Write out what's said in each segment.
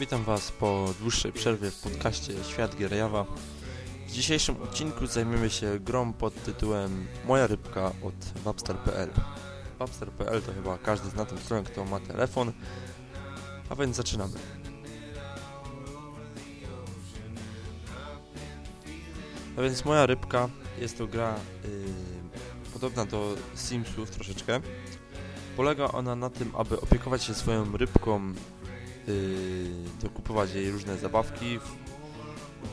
Witam Was po dłuższej przerwie w podcaście Świat Gier Jawa. W dzisiejszym odcinku zajmiemy się grą pod tytułem Moja rybka od Wapster.pl. Wapster.pl to chyba każdy zna tę stronę, kto ma telefon, a więc zaczynamy. A więc Moja rybka jest to gra yy, podobna do Simsów troszeczkę. Polega ona na tym, aby opiekować się swoją rybką yy, dokupować jej różne zabawki.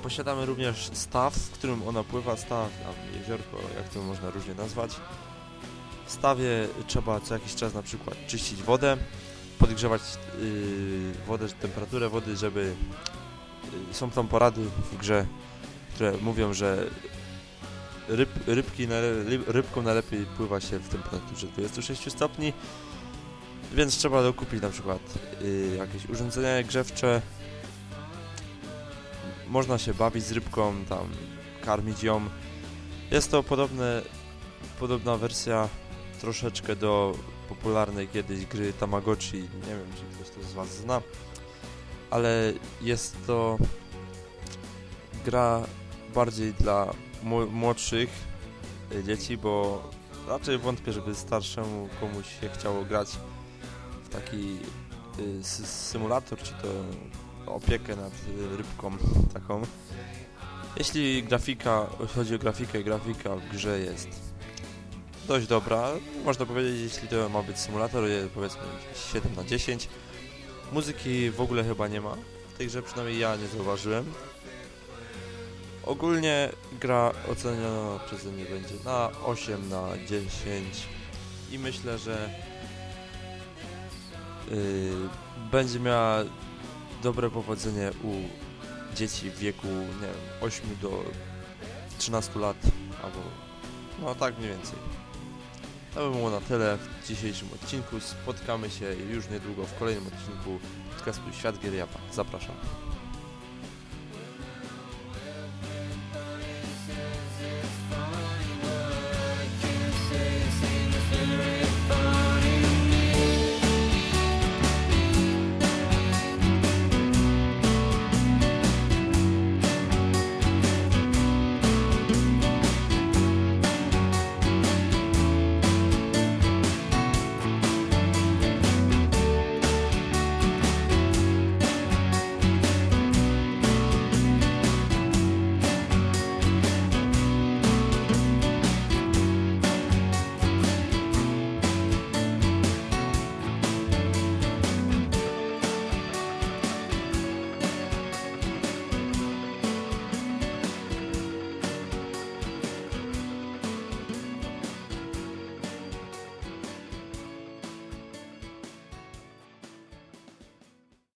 Posiadamy również staw, w którym ona pływa, staw, tam jeziorko, jak to można różnie nazwać. W stawie trzeba co jakiś czas na przykład czyścić wodę, podgrzewać yy, wodę, temperaturę wody, żeby... Yy, są tam porady w grze, które mówią, że ryb, rybki, rybką najlepiej pływa się w temperaturze 26 stopni, więc trzeba dokupić na przykład y, jakieś urządzenie grzewcze. Można się bawić z rybką, tam karmić ją. Jest to podobne, podobna wersja troszeczkę do popularnej kiedyś gry Tamagotchi. Nie wiem, czy ktoś to z Was zna, ale jest to gra bardziej dla młodszych dzieci, bo raczej wątpię, żeby starszemu komuś się chciało grać taki y, symulator, czy to opiekę nad y, rybką taką. Jeśli grafika, chodzi o grafikę, grafika w grze jest dość dobra. Można powiedzieć, jeśli to ma być symulator, powiedzmy 7 na 10. Muzyki w ogóle chyba nie ma. W tej grze przynajmniej ja nie zauważyłem. Ogólnie gra oceniona przeze mnie będzie na 8 na 10 i myślę, że będzie miała dobre powodzenie u dzieci w wieku, nie wiem, 8 do 13 lat, albo no tak mniej więcej. To by było na tyle w dzisiejszym odcinku. Spotkamy się już niedługo w kolejnym odcinku podcastu Świat Gier Zapraszam.